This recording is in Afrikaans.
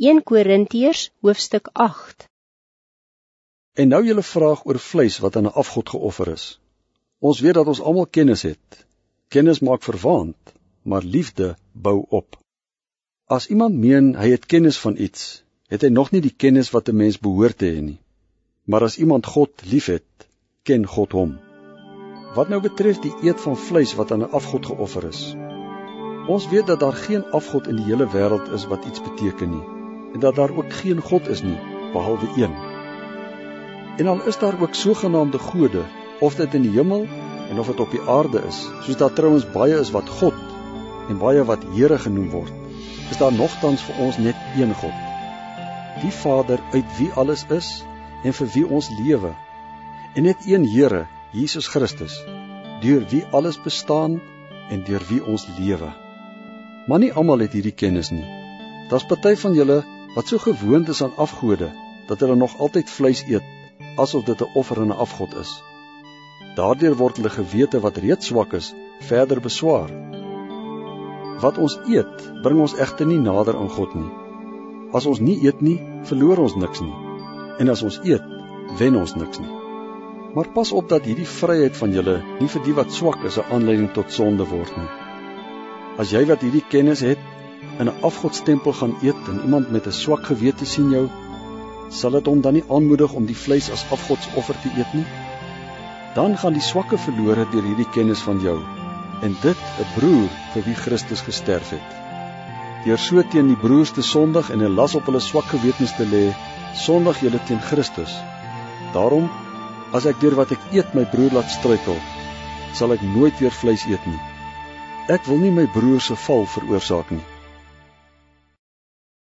1 Korintiërs hoofstuk 8 En nou julle vraag oor vleis wat aan 'n afgod geoffer is. Ons weet dat ons almal kennis het. Kennis maak verwaand, maar liefde bou op. As iemand meen hy het kennis van iets, het hy nog nie die kennis wat 'n mens behoort te hê nie. Maar as iemand God liefhet, ken God hom. Wat nou betref die eet van vleis wat aan 'n afgod geoffer is. Ons weet dat daar geen afgod in die hele wêreld is wat iets beteken nie en dat daar ook geen God is nie behalwe een. En al is daar ook sogenaamde gode, of dit in die hemel en of dit op die aarde is, soos daar trouens baie is wat God en baie wat Here genoem word, is daar nogtans vir ons net een God. Die Vader uit wie alles is en vir wie ons lewe. En net een Here, Jesus Christus, deur wie alles bestaan en deur wie ons lewe. Maar nie almal het hierdie kennis nie. Daar's party van julle wat so gewoond is aan afgode dat hulle nog altyd vleis eet asof dit 'n offer aan 'n afgod is. Daardeur word hulle gewete wat reeds swak is, verder beswaar. Wat ons eet, bring ons egter nie nader aan God nie. As ons nie eet nie, verloor ons niks nie. En as ons eet, wen ons niks nie. Maar pas op dat hierdie vryheid van julle nie vir die wat swak is 'n aanleiding tot sonde word nie. As jy wat hierdie kennis het, in 'n afgodstempel gaan eet en iemand met 'n swak gewete sien jou, sal dit hom dan nie aanmoedig om die vleis as afgodsoffer te eet nie? Dan gaan die swakke verlore deur hierdie kennis van jou en dit 'n broer vir wie Christus gesterf het. Deur so teen die broers te sondig en 'n las op hulle swak gewetens te lê, sondig julle teen Christus. Daarom, as ek deur wat ek eet my broer laat struikel, sal ek nooit weer vleis eet nie. Ek wil nie my broer se val veroorsaak nie.